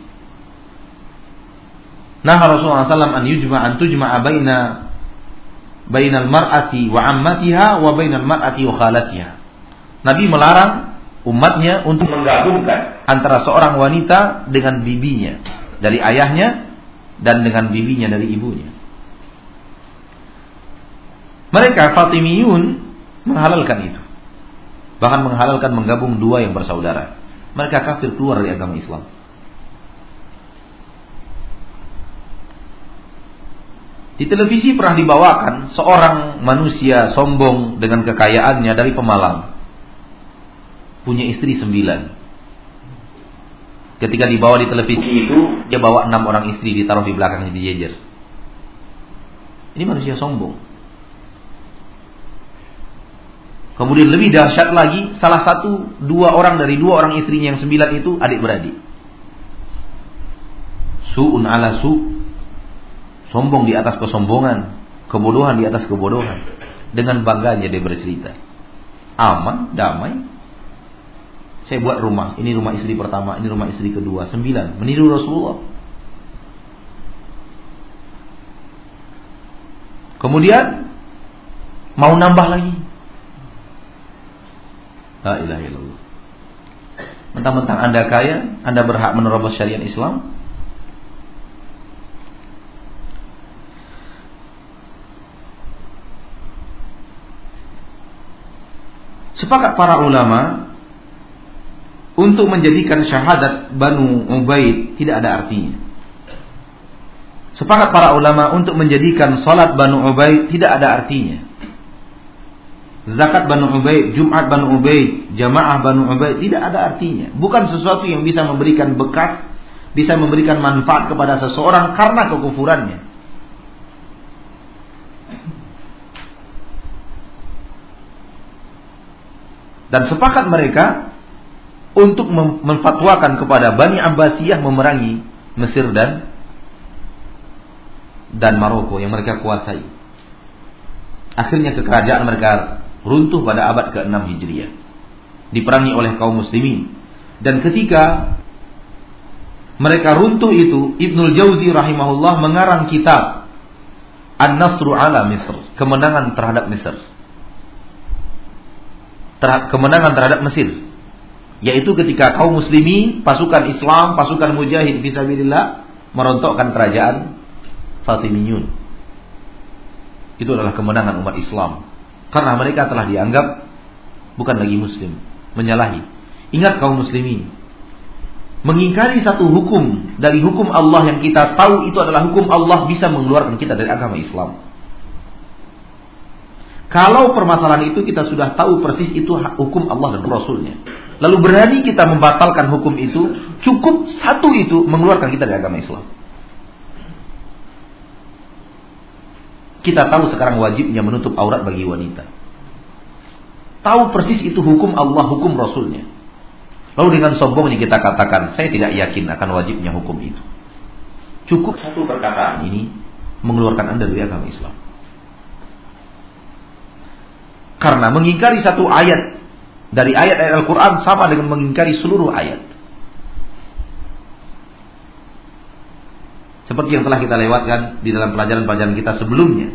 Nah Rasulullah SAW an yujma an tujma baina bainal mar'ati wa ammatiha wa bainal mar'ati wa khalatiha. Nabi melarang umatnya untuk menggabungkan antara seorang wanita dengan bibinya dari ayahnya dan dengan bibinya dari ibunya. Mereka Fatimiyun menghalalkan itu. Bahkan menghalalkan menggabung dua yang bersaudara. Mereka kafir keluar dari agama Islam. Di televisi pernah dibawakan seorang manusia sombong dengan kekayaannya dari Pemalang. Punya istri sembilan. Ketika dibawa di televisi itu, dia bawa enam orang istri ditaruh di belakangnya di jejer. Ini manusia sombong. Kemudian lebih dahsyat lagi, salah satu dua orang dari dua orang istrinya yang sembilan itu adik beradik. Su'un ala su. Sombong di atas kesombongan. Kebodohan di atas kebodohan. Dengan bangganya dia bercerita. Aman, damai. Saya buat rumah. Ini rumah istri pertama, ini rumah istri kedua. Sembilan. Meniru Rasulullah. Kemudian mau nambah lagi La ilaha illallah. Mentang-mentang Anda kaya, Anda berhak menerobos syariat Islam? Sepakat para ulama untuk menjadikan syahadat Banu Ubaid tidak ada artinya. Sepakat para ulama untuk menjadikan salat Banu Ubaid tidak ada artinya. Zakat Banu Ubaid, Jumat Banu Ubaid, jamaah Banu Ubaid tidak ada artinya. Bukan sesuatu yang bisa memberikan bekas, bisa memberikan manfaat kepada seseorang karena kekufurannya. Dan sepakat mereka untuk memfatwakan kepada Bani Abbasiyah memerangi Mesir dan dan Maroko yang mereka kuasai. Akhirnya kekerajaan mereka runtuh pada abad ke-6 Hijriah. Diperangi oleh kaum muslimin. Dan ketika mereka runtuh itu, Ibnul Jauzi rahimahullah mengarang kitab An-Nasru ala Misr, kemenangan terhadap Kemenangan terhadap Mesir. Yaitu ketika kaum muslimin, pasukan Islam, pasukan mujahid fisabilillah merontokkan kerajaan Fatimiyun. Itu adalah kemenangan umat Islam. Karena mereka telah dianggap bukan lagi muslim, menyalahi. Ingat kaum muslimin, mengingkari satu hukum dari hukum Allah yang kita tahu itu adalah hukum Allah bisa mengeluarkan kita dari agama Islam. Kalau permasalahan itu kita sudah tahu persis itu hukum Allah dan Rasulnya. Lalu berani kita membatalkan hukum itu, cukup satu itu mengeluarkan kita dari agama Islam. Kita tahu sekarang wajibnya menutup aurat bagi wanita. Tahu persis itu hukum Allah, hukum Rasulnya. Lalu dengan sombongnya kita katakan, saya tidak yakin akan wajibnya hukum itu. Cukup satu perkataan ini mengeluarkan Anda dari agama Islam. Karena mengingkari satu ayat dari ayat-ayat Al-Quran sama dengan mengingkari seluruh ayat. Seperti yang telah kita lewatkan di dalam pelajaran-pelajaran kita sebelumnya.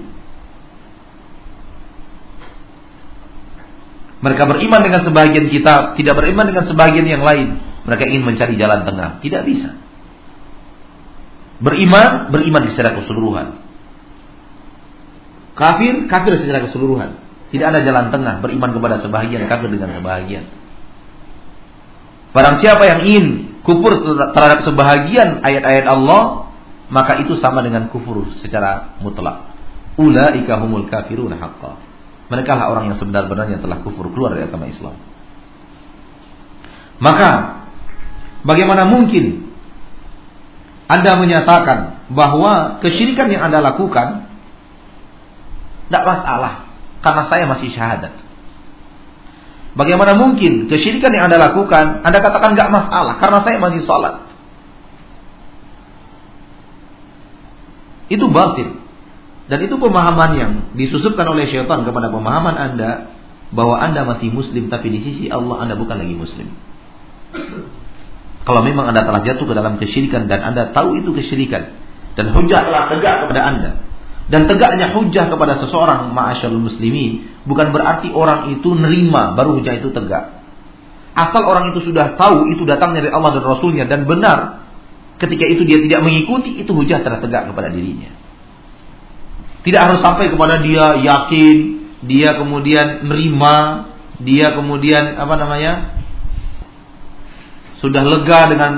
Mereka beriman dengan sebagian kitab, tidak beriman dengan sebagian yang lain. Mereka ingin mencari jalan tengah, tidak bisa. Beriman, beriman secara keseluruhan. Kafir, kafir secara keseluruhan. Tidak ada jalan tengah beriman kepada sebahagian kafir dengan sebahagian. Barang siapa yang ingin kufur terhadap sebahagian ayat-ayat Allah, maka itu sama dengan kufur secara mutlak. Ulaika humul kafiruna haqqa. Mereka lah orang yang sebenar-benarnya telah kufur keluar dari agama Islam. Maka bagaimana mungkin Anda menyatakan bahwa kesyirikan yang Anda lakukan tidak masalah karena saya masih syahadat. Bagaimana mungkin kesyirikan yang Anda lakukan, Anda katakan gak masalah karena saya masih sholat. Itu batil. Dan itu pemahaman yang disusupkan oleh syaitan kepada pemahaman Anda bahwa Anda masih muslim tapi di sisi Allah Anda bukan lagi muslim. Kalau memang Anda telah jatuh ke dalam kesyirikan dan Anda tahu itu kesyirikan dan hujah telah tegak kepada Anda, dan tegaknya hujah kepada seseorang ma'asyarul muslimin bukan berarti orang itu nerima baru hujah itu tegak. Asal orang itu sudah tahu itu datangnya dari Allah dan Rasulnya dan benar. Ketika itu dia tidak mengikuti itu hujah telah tegak kepada dirinya. Tidak harus sampai kepada dia yakin, dia kemudian nerima, dia kemudian apa namanya? sudah lega dengan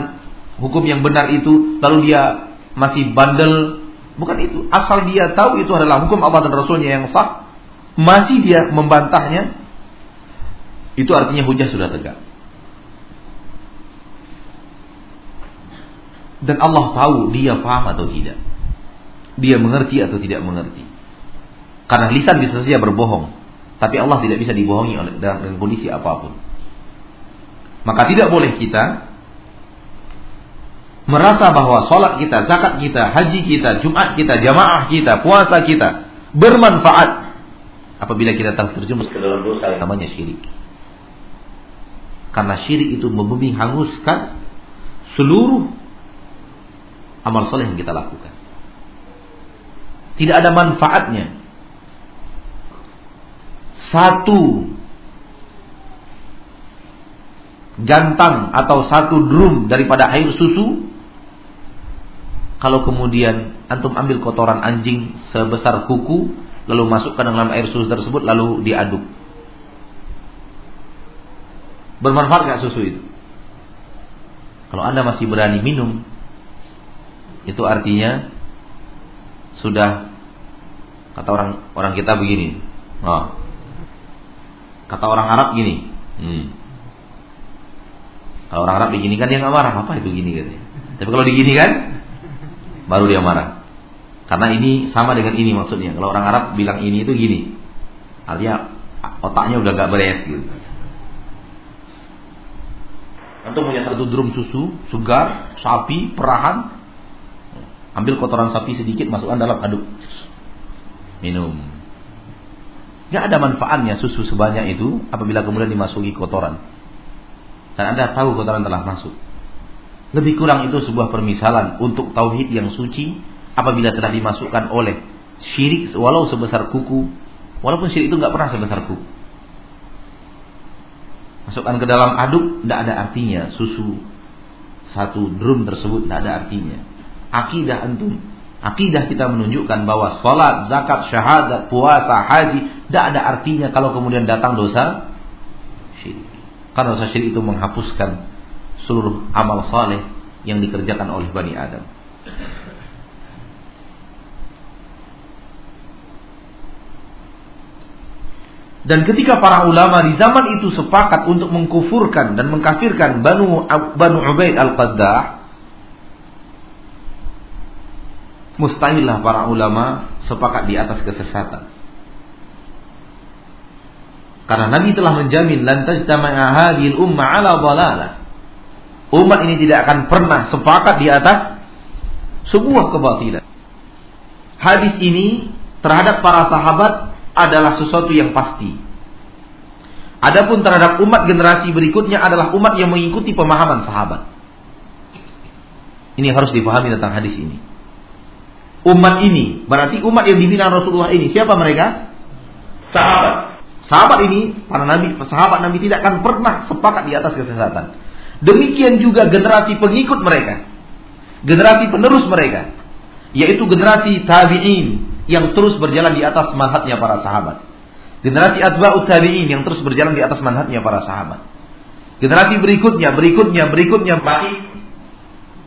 hukum yang benar itu, lalu dia masih bandel Bukan itu. Asal dia tahu itu adalah hukum Allah dan Rasulnya yang sah, masih dia membantahnya, itu artinya hujah sudah tegak. Dan Allah tahu dia paham atau tidak. Dia mengerti atau tidak mengerti. Karena lisan bisa saja berbohong. Tapi Allah tidak bisa dibohongi oleh dengan kondisi apa pun. Maka tidak boleh kita merasa bahwa sholat kita, zakat kita, haji kita, jumat kita, jamaah kita, puasa kita bermanfaat apabila kita terjerumus ke dalam dosa namanya syirik. Karena syirik itu membumi hanguskan seluruh amal soleh yang kita lakukan. Tidak ada manfaatnya. Satu gantang atau satu drum daripada air susu, kalau kemudian antum ambil kotoran anjing sebesar kuku, lalu masukkan dalam air susu tersebut, lalu diaduk. Bermanfaat gak susu itu? Kalau anda masih berani minum, itu artinya sudah kata orang orang kita begini. Oh. Kata orang Arab gini. Hmm. Kalau orang Arab begini kan dia nggak marah apa itu gini katanya. Tapi kalau digini kan baru dia marah. Karena ini sama dengan ini maksudnya. Kalau orang Arab bilang ini itu gini. Artinya otaknya udah gak beres gitu. Antum punya satu drum susu, sugar, sapi, perahan. Ambil kotoran sapi sedikit, masukkan dalam aduk. Minum. Gak ada manfaatnya susu sebanyak itu apabila kemudian dimasuki kotoran. Dan Anda tahu kotoran telah masuk. Lebih kurang itu sebuah permisalan untuk tauhid yang suci apabila telah dimasukkan oleh syirik walau sebesar kuku, walaupun syirik itu nggak pernah sebesar kuku. Masukkan ke dalam aduk, tidak ada artinya. Susu satu drum tersebut tidak ada artinya. Akidah antum. Akidah kita menunjukkan bahwa sholat, zakat, syahadat, puasa, haji tidak ada artinya kalau kemudian datang dosa syirik. Karena dosa syirik itu menghapuskan seluruh amal saleh yang dikerjakan oleh Bani Adam. Dan ketika para ulama di zaman itu sepakat untuk mengkufurkan dan mengkafirkan Banu Banu Ubaid Al-Qaddah, mustahillah para ulama sepakat di atas kesesatan. Karena Nabi telah menjamin lantas tajtama'a hadhil umma 'ala dhalalah. Umat ini tidak akan pernah sepakat di atas sebuah kebatilan. Hadis ini terhadap para sahabat adalah sesuatu yang pasti. Adapun terhadap umat generasi berikutnya adalah umat yang mengikuti pemahaman sahabat. Ini harus dipahami tentang hadis ini. Umat ini, berarti umat yang dibina Rasulullah ini, siapa mereka? Sahabat. Sahabat ini, para nabi, sahabat nabi tidak akan pernah sepakat di atas kesesatan. Demikian juga generasi pengikut mereka. Generasi penerus mereka. Yaitu generasi tabi'in, yang terus berjalan di atas manhatnya para sahabat. Generasi atba'ut tabi'in yang terus berjalan di atas manhatnya para sahabat. Generasi berikutnya, berikutnya, berikutnya masih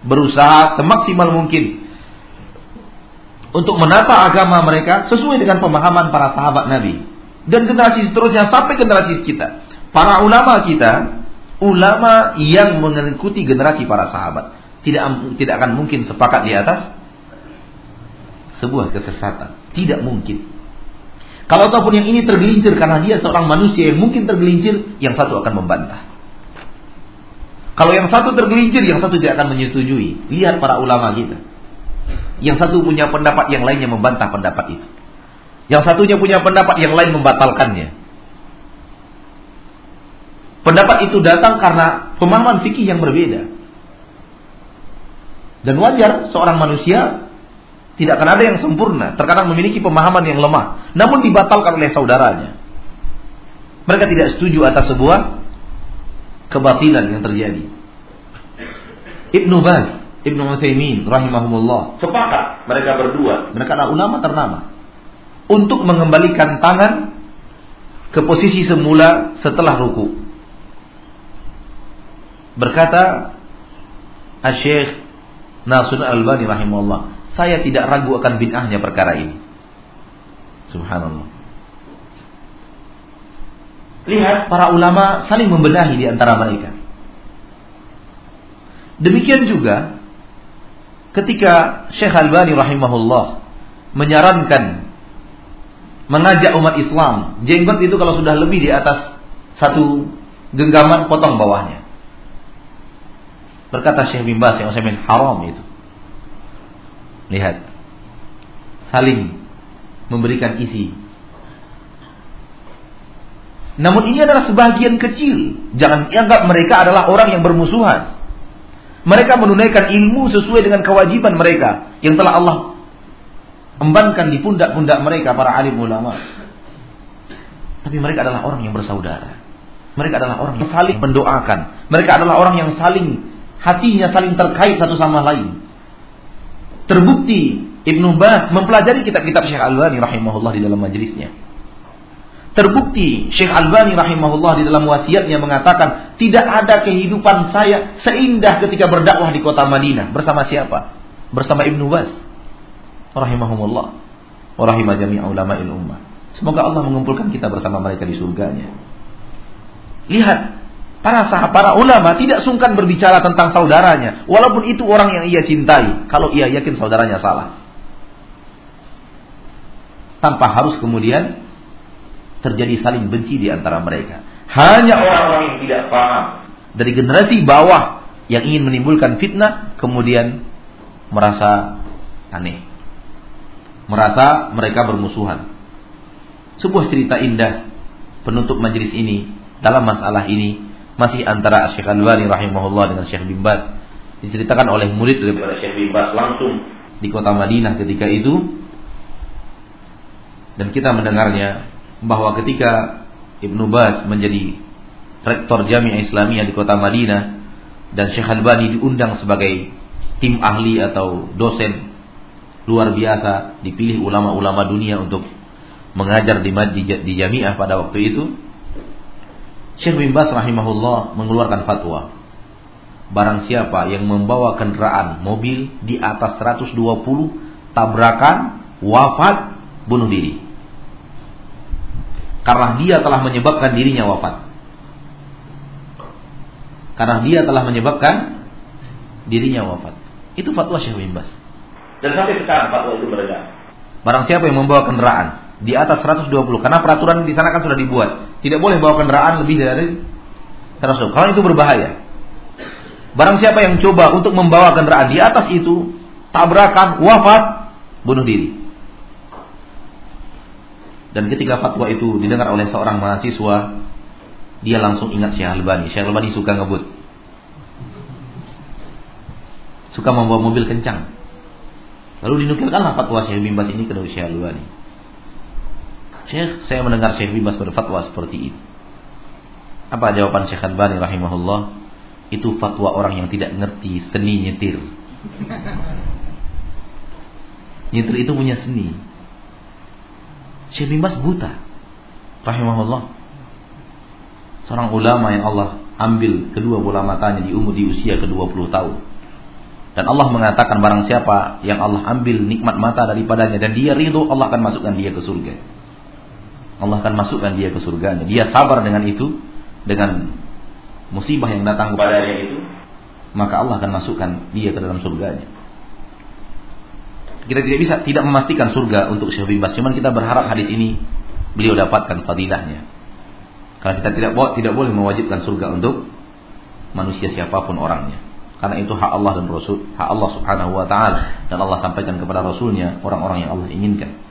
berusaha semaksimal mungkin untuk menata agama mereka sesuai dengan pemahaman para sahabat Nabi. Dan generasi seterusnya sampai generasi kita. Para ulama kita, ulama yang mengikuti generasi para sahabat. Tidak tidak akan mungkin sepakat di atas sebuah kesesatan. Tidak mungkin. Kalau ataupun yang ini tergelincir karena dia seorang manusia yang mungkin tergelincir, yang satu akan membantah. Kalau yang satu tergelincir, yang satu tidak akan menyetujui. Lihat para ulama kita. Yang satu punya pendapat, yang lainnya membantah pendapat itu. Yang satunya punya pendapat, yang lain membatalkannya. Pendapat itu datang karena pemahaman fikih yang berbeda. Dan wajar seorang manusia tidak akan ada yang sempurna. Terkadang memiliki pemahaman yang lemah. Namun dibatalkan oleh saudaranya. Mereka tidak setuju atas sebuah kebatilan yang terjadi. Ibnu Baz, Ibnu Utsaimin rahimahumullah. Sepakat mereka berdua. Mereka adalah ulama ternama. Untuk mengembalikan tangan ke posisi semula setelah ruku. Berkata Syekh Nasrul Albani rahimahullah, saya tidak ragu akan bid'ahnya perkara ini. Subhanallah. Lihat para ulama saling membenahi di antara mereka. Demikian juga ketika Syekh Albani rahimahullah menyarankan mengajak umat Islam, jenggot itu kalau sudah lebih di atas satu genggaman potong bawahnya. Berkata Syekh bin Bas yang saya haram itu. Lihat. Saling memberikan isi. Namun ini adalah sebagian kecil. Jangan anggap mereka adalah orang yang bermusuhan. Mereka menunaikan ilmu sesuai dengan kewajiban mereka yang telah Allah embankan di pundak-pundak mereka para alim ulama. Tapi mereka adalah orang yang bersaudara. Mereka adalah orang yang saling mendoakan. Mereka adalah orang yang saling hatinya saling terkait satu sama lain. Terbukti Ibnu Bas mempelajari kitab-kitab Syekh Al-Albani rahimahullah di dalam majelisnya. Terbukti Syekh Al-Albani rahimahullah di dalam wasiatnya mengatakan tidak ada kehidupan saya seindah ketika berdakwah di kota Madinah bersama siapa? Bersama Ibnu Bas rahimahumullah wa rahimah jami' ulama ummah. Semoga Allah mengumpulkan kita bersama mereka di surganya. Lihat, para sahabat, para ulama tidak sungkan berbicara tentang saudaranya, walaupun itu orang yang ia cintai, kalau ia yakin saudaranya salah. Tanpa harus kemudian terjadi saling benci di antara mereka. Hanya orang-orang yang tidak paham dari generasi bawah yang ingin menimbulkan fitnah kemudian merasa aneh. Merasa mereka bermusuhan. Sebuah cerita indah penutup majelis ini dalam masalah ini masih antara Syekh Al-Albani rahimahullah dengan Syekh bin diceritakan oleh murid daripada Syekh bin langsung di kota Madinah ketika itu. Dan kita mendengarnya bahwa ketika Ibnu Baz menjadi rektor Jami'ah Islamiyah di kota Madinah dan Syekh Al-Albani diundang sebagai tim ahli atau dosen luar biasa dipilih ulama-ulama dunia untuk mengajar di, di, di Jami'ah pada waktu itu Syekh bin Bas rahimahullah mengeluarkan fatwa. Barang siapa yang membawa kendaraan mobil di atas 120 tabrakan, wafat, bunuh diri. Karena dia telah menyebabkan dirinya wafat. Karena dia telah menyebabkan dirinya wafat. Itu fatwa Syekh bin Bas. Dan sampai sekarang fatwa itu beredar. Barang siapa yang membawa kendaraan di atas 120 karena peraturan di sana kan sudah dibuat. Tidak boleh bawa kendaraan lebih dari 100 kalau itu berbahaya. Barang siapa yang coba untuk membawa kendaraan di atas itu tabrakan wafat bunuh diri. Dan ketika fatwa itu didengar oleh seorang mahasiswa dia langsung ingat Syekh Albani Syekh Albani suka ngebut. Suka membawa mobil kencang. Lalu dinukilkanlah fatwa Syekh Bimbas ini ke Syekh Albani Syekh, saya mendengar Syekh Bibas berfatwa seperti ini. Apa jawaban Syekh Al-Bani rahimahullah? Itu fatwa orang yang tidak ngerti seni nyetir. Nyetir itu punya seni. Syekh Bibas buta. Rahimahullah. Seorang ulama yang Allah ambil kedua bola matanya di umur di usia ke-20 tahun. Dan Allah mengatakan barang siapa yang Allah ambil nikmat mata daripadanya dan dia ridho Allah akan masukkan dia ke surga. Allah akan masukkan dia ke surga. Dia sabar dengan itu, dengan musibah yang datang kepadanya itu, maka Allah akan masukkan dia ke dalam surganya. Kita tidak bisa tidak memastikan surga untuk Syekh Bibas, cuman kita berharap hadis ini beliau dapatkan fadilahnya. Karena kita tidak tidak boleh mewajibkan surga untuk manusia siapa pun orangnya. Karena itu hak Allah dan Rasul, hak Allah Subhanahu wa taala dan Allah sampaikan kepada rasulnya orang-orang yang Allah inginkan.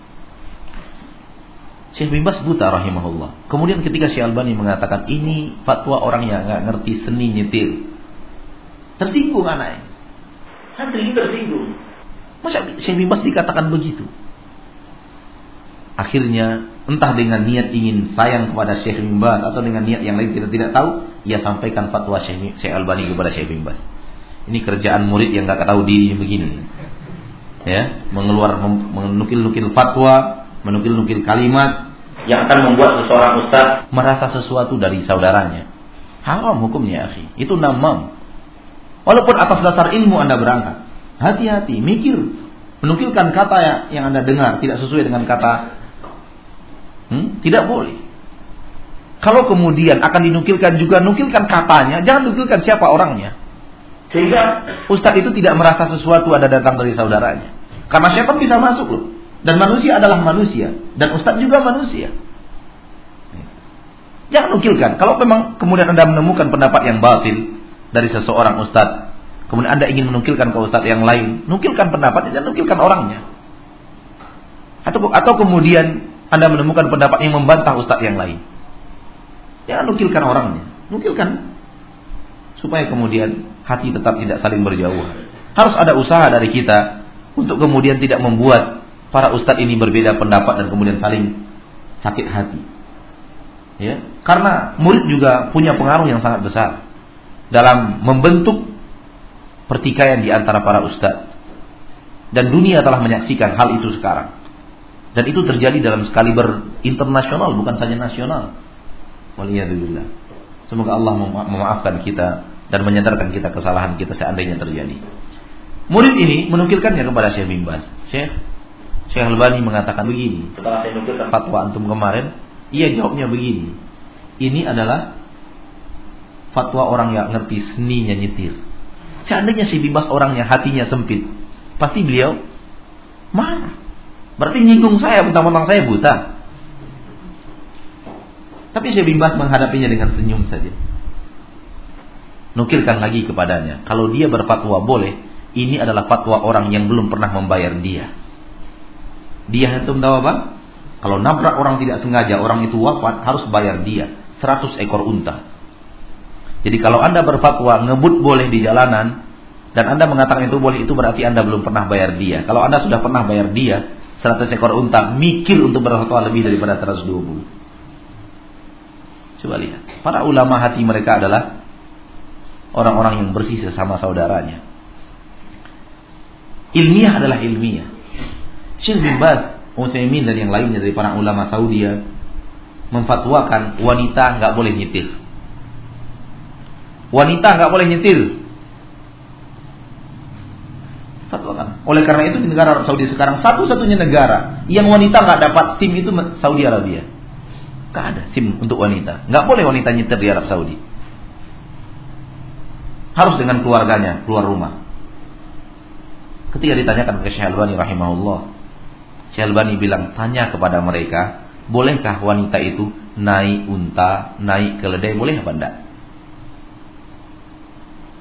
Syekh bin Bas buta rahimahullah. Kemudian ketika Syekh Albani mengatakan ini fatwa orang yang nggak ngerti seni nyetir. Tersinggung anaknya. Santri tersinggung. Masa Syekh bin Bas dikatakan begitu? Akhirnya entah dengan niat ingin sayang kepada Syekh bin Bas atau dengan niat yang lain kita tidak tahu, ia sampaikan fatwa Syekh, Syekh Albani kepada Syekh bin Bas. Ini kerjaan murid yang nggak tahu diri begini. Ya, mengeluar menukil-nukil fatwa menukil-nukil kalimat yang akan membuat seseorang ustaz merasa sesuatu dari saudaranya. Haram hukumnya, akhi. Itu namam. Walaupun atas dasar ilmu Anda berangkat. Hati-hati, mikir. Menukilkan kata yang Anda dengar tidak sesuai dengan kata hmm? tidak boleh. Kalau kemudian akan dinukilkan juga nukilkan katanya, jangan nukilkan siapa orangnya. Sehingga ustadz itu tidak merasa sesuatu ada datang dari saudaranya. Karena siapa bisa masuk loh. Dan manusia adalah manusia. Dan ustadz juga manusia. Jangan nukilkan. Kalau memang kemudian Anda menemukan pendapat yang batil dari seseorang ustadz. Kemudian Anda ingin menukilkan ke ustadz yang lain. Nukilkan pendapatnya, jangan nukilkan orangnya. Atau, atau kemudian Anda menemukan pendapat yang membantah ustadz yang lain. Jangan nukilkan orangnya. Nukilkan. Supaya kemudian hati tetap tidak saling berjauhan. Harus ada usaha dari kita untuk kemudian tidak membuat para ustadz ini berbeda pendapat dan kemudian saling sakit hati. Ya, karena murid juga punya pengaruh yang sangat besar dalam membentuk pertikaian di antara para ustadz. Dan dunia telah menyaksikan hal itu sekarang. Dan itu terjadi dalam sekali internasional bukan saja nasional. Waliyadzubillah. Semoga Allah memaafkan kita dan menyadarkan kita kesalahan kita seandainya terjadi. Murid ini menukilkannya kepada Syekh bin Bas. Syekh Syekh Albani mengatakan begini. Setelah saya nukilkan fatwa antum kemarin, ia jawabnya begini. Ini adalah fatwa orang yang ngerti seninya nyetir. Seandainya si Bibas orangnya hatinya sempit, pasti beliau marah. Berarti nyinggung saya, mentang-mentang saya buta. Tapi Syekh Bibas menghadapinya dengan senyum saja. Nukilkan lagi kepadanya. Kalau dia berfatwa boleh, ini adalah fatwa orang yang belum pernah membayar dia. Dia itu tahu apa? Kalau nabrak orang tidak sengaja, orang itu wafat, harus bayar dia. 100 ekor unta. Jadi kalau Anda berfatwa ngebut boleh di jalanan, dan Anda mengatakan itu boleh, itu berarti Anda belum pernah bayar dia. Kalau Anda sudah pernah bayar dia, 100 ekor unta, mikir untuk berfatwa lebih daripada 120. Coba lihat. Para ulama hati mereka adalah orang-orang yang bersih sesama saudaranya. Ilmiah adalah ilmiah. Syekh bin Baz, Utsaimin dan yang lainnya dari para ulama Saudi memfatwakan wanita nggak boleh nyetir. Wanita nggak boleh nyetir fatwakan. Oleh karena itu di negara Arab Saudi sekarang satu-satunya negara yang wanita nggak dapat SIM itu Saudi Arabia. Gak ada SIM untuk wanita. Nggak boleh wanita nyetir di Arab Saudi. Harus dengan keluarganya keluar rumah. Ketika ditanyakan ke Syekh Albani rahimahullah, Syekh Albani bilang, tanya kepada mereka, bolehkah wanita itu naik unta, naik keledai, boleh apa enggak?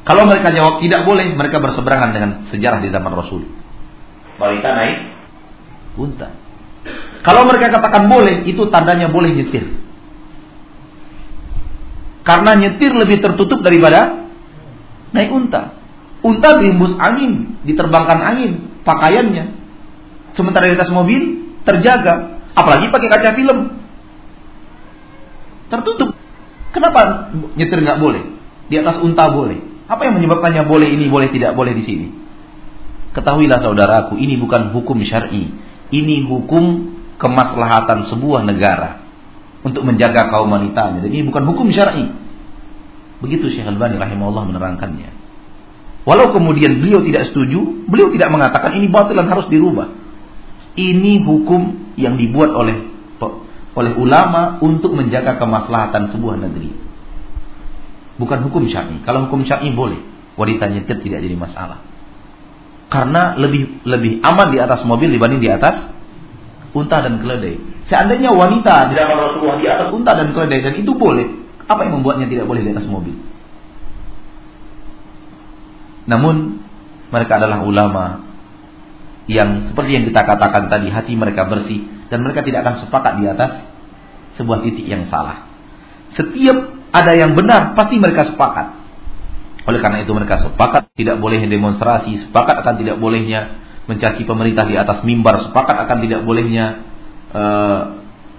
Kalau mereka jawab tidak boleh, mereka berseberangan dengan sejarah di zaman Rasul. Wanita naik unta. Kalau mereka katakan boleh, itu tandanya boleh nyetir. Karena nyetir lebih tertutup daripada naik unta. Unta diembus angin, diterbangkan angin, pakaiannya. Sementara di atas mobil terjaga, apalagi pakai kaca film. Tertutup. Kenapa nyetir nggak boleh? Di atas unta boleh. Apa yang menyebabkannya boleh ini, boleh tidak boleh di sini? Ketahuilah saudaraku, ini bukan hukum syar'i. Ini hukum kemaslahatan sebuah negara untuk menjaga kaum wanitanya. Jadi ini bukan hukum syar'i. Begitu Syekh Al-Bani rahimahullah menerangkannya. Walau kemudian beliau tidak setuju, beliau tidak mengatakan ini batil dan harus dirubah. Ini hukum yang dibuat oleh oleh ulama untuk menjaga kemaslahatan sebuah negeri. Bukan hukum syar'i. Kalau hukum syar'i boleh, wanita nyetir tidak jadi masalah. Karena lebih lebih aman di atas mobil dibanding di atas unta dan keledai. Seandainya wanita tidak Rasulullah di atas unta dan keledai dan itu boleh, apa yang membuatnya tidak boleh di atas mobil? Namun mereka adalah ulama yang seperti yang kita katakan tadi hati mereka bersih dan mereka tidak akan sepakat di atas sebuah titik yang salah. Setiap ada yang benar, pasti mereka sepakat. Oleh karena itu mereka sepakat tidak boleh demonstrasi, sepakat akan tidak bolehnya mencaci pemerintah di atas mimbar, sepakat akan tidak bolehnya uh,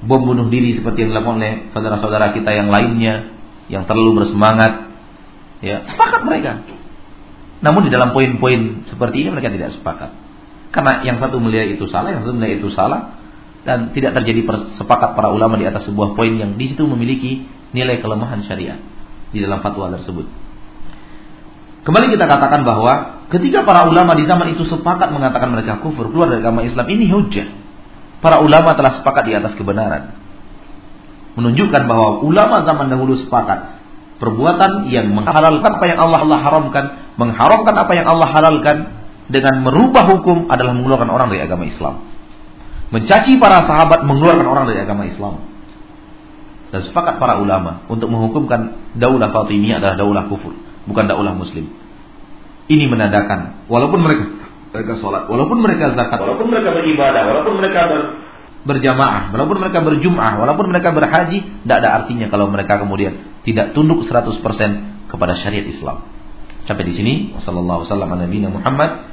bom bunuh diri seperti yang dilakukan oleh saudara-saudara kita yang lainnya yang terlalu bersemangat. Ya, sepakat mereka. Namun di dalam poin-poin seperti ini mereka tidak sepakat. Karena yang satu melihat itu salah, yang satu melihat itu salah, dan tidak terjadi sepakat para ulama di atas sebuah poin yang di situ memiliki nilai kelemahan syariat di dalam fatwa tersebut. Kembali kita katakan bahwa ketika para ulama di zaman itu sepakat mengatakan mereka kufur keluar dari agama Islam ini hujah. Para ulama telah sepakat di atas kebenaran. Menunjukkan bahwa ulama zaman dahulu sepakat perbuatan yang menghalalkan apa yang Allah Allah haramkan, mengharamkan apa yang Allah halalkan dengan merubah hukum adalah mengeluarkan orang dari agama Islam. Mencaci para sahabat mengeluarkan orang dari agama Islam dan sepakat para ulama untuk menghukumkan daulah Fatimiyah adalah daulah kufur, bukan daulah muslim. Ini menandakan walaupun mereka mereka sholat, walaupun mereka zakat, walaupun mereka beribadah, walaupun mereka ber, berjamaah, walaupun mereka berjum'ah, walaupun mereka berhaji, tidak ada artinya kalau mereka kemudian tidak tunduk 100% kepada syariat Islam. Sampai di sini, wassalamualaikum warahmatullahi wabarakatuh.